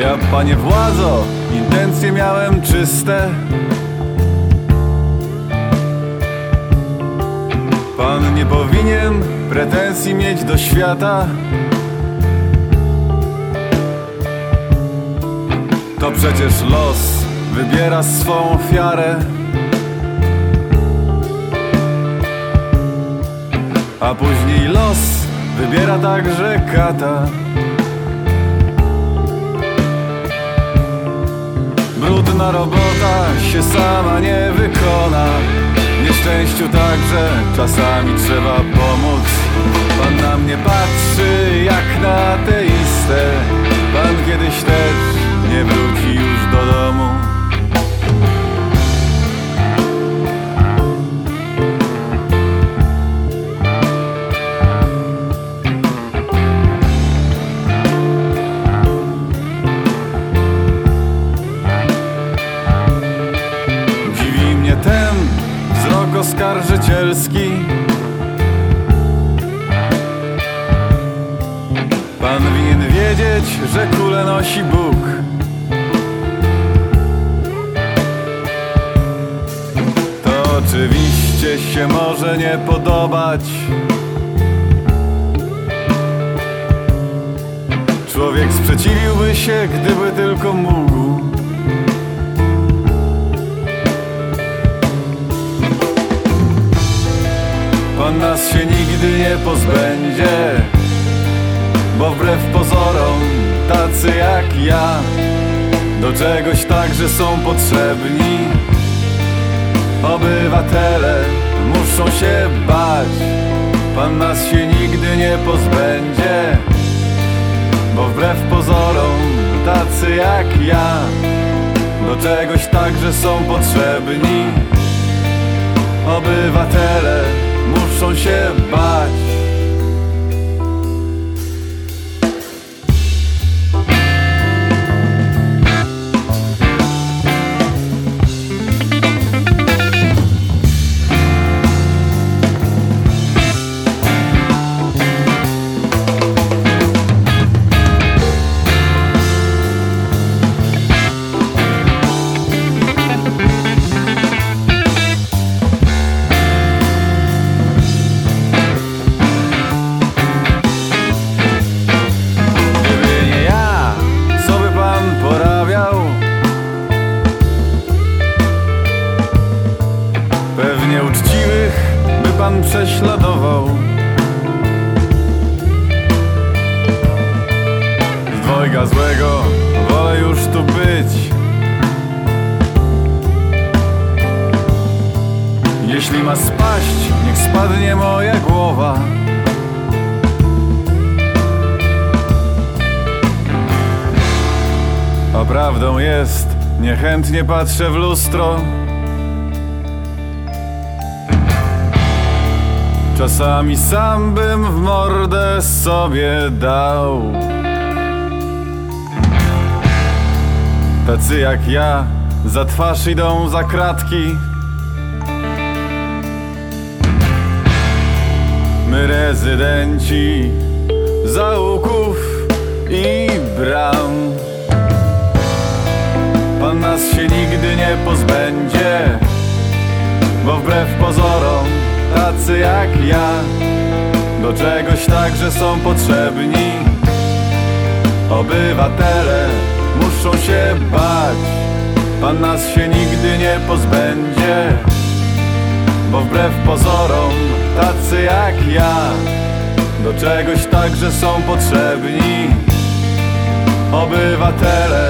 Ja, panie władzo, intencje miałem czyste. Pan nie powinien pretensji mieć do świata. To przecież los wybiera swą ofiarę. A później los wybiera także kata Brudna robota się sama nie wykona. Nieszczęściu także czasami trzeba pomóc. Pan na mnie patrzy jak oskarżycielski. Pan winien wiedzieć, że kule nosi Bóg. To oczywiście się może nie podobać. Człowiek sprzeciwiłby się, gdyby tylko mógł Pan nas się nigdy nie pozbędzie. Bo wbrew pozorom tacy jak ja Do czegoś także są potrzebni. Obywatele muszą się bać Pan nas się nigdy nie pozbędzie. Bo wbrew pozorom tacy jak ja Do czegoś także są potrzebni. Obywatele muszą Pewnie uczciwych by pan prześladował. Z dwojga złego wolę już tu być. Jeśli ma spaść, niech spadnie moja głowa. A prawdą jest, niechętnie patrzę w lustro. Czasami sam bym w mordę sobie dał. Tacy jak ja za twarz idą za kratki. My rezydenci załuków i bram. Pan nas się nigdy nie pozbędzie Bo wbrew pozorom tacy jak ja. Do czegoś także są potrzebni Obywatele. Muszą się bać. Pan nas się nigdy nie pozbędzie Bo wbrew pozorom tacy jak ja. Do czegoś także są potrzebni Obywatele